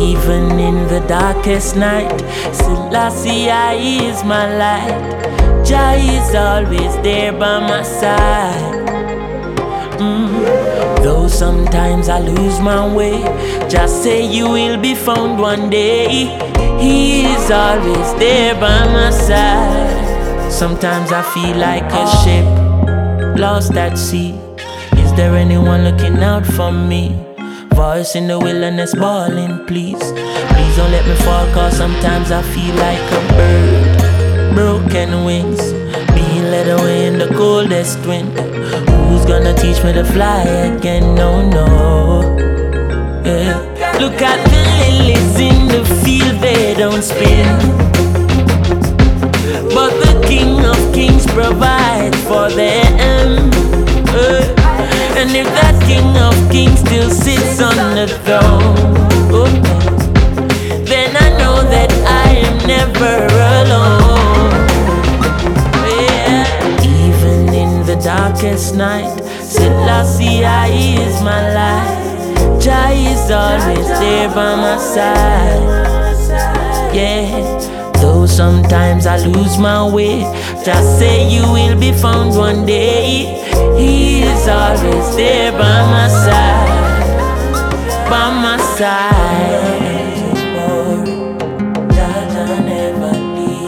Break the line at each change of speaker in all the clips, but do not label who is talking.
Even in the darkest night, Selassie is my light. Jah is always there by my side. Mm. Though sometimes I lose my way, just say you will be found one day. He is always there by my side. Sometimes I feel like a ship lost at sea. Is there anyone looking out for me? Voice in the wilderness bawling, please. Please don't let me fall, cause sometimes I feel like a bird. Broken wings, being led away in the coldest wind. Who's gonna teach me to fly again? No, no. Yeah. Look at the lilies in the field, they don't spin. But the King of Kings provides for them. And if that King of Kings still sits on the throne, then I know that I am never alone. Yeah. Even in the darkest night, Selassie is my light. Jah is always there by my side. Yeah. Though sometimes I lose my way, just say you will be found one day. Is always there by my side, by my side.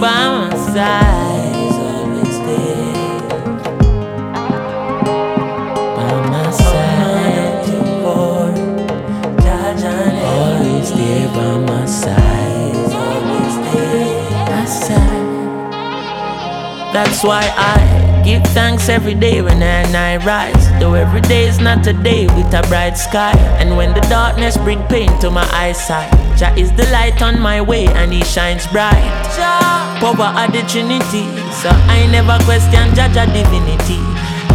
By my side, he's always there. By my side, always there by my side. Always there, my side. That's why I give thanks every day when I, and I rise. Though every day is not a day with a bright sky. And when the darkness bring pain to my eyesight, Jah is the light on my way and He shines bright. Jah, power of the Trinity, so I never question Jah Jah divinity.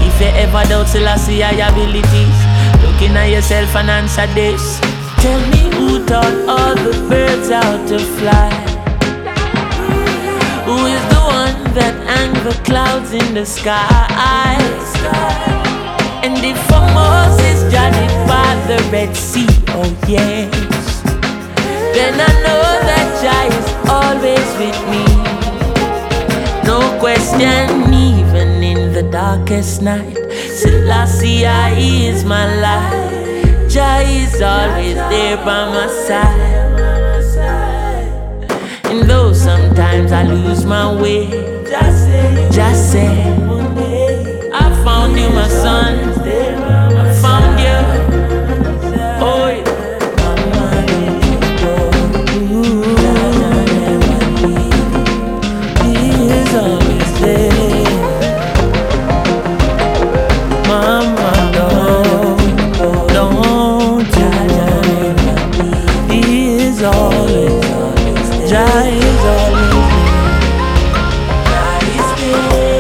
If you ever doubt Selassie I abilities, looking at yourself and answer this. Tell me who taught all the birds how to fly. The clouds in the sky? And if for Moses did part the Red Sea, oh yes, then I know that Jah is always with me. No question, even in the darkest night, Selassie is my light. Jah is always there by my side. And though sometimes I lose my way, just say, I found you, my son. I found you. Oh, yeah. He is always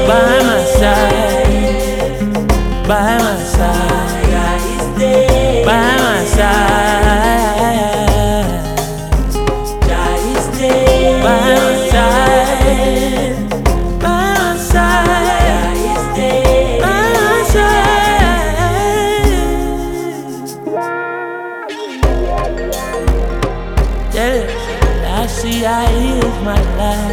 By my side, by my side, by my side. By my side, by my side, by my side. Yeah, I see I is my life.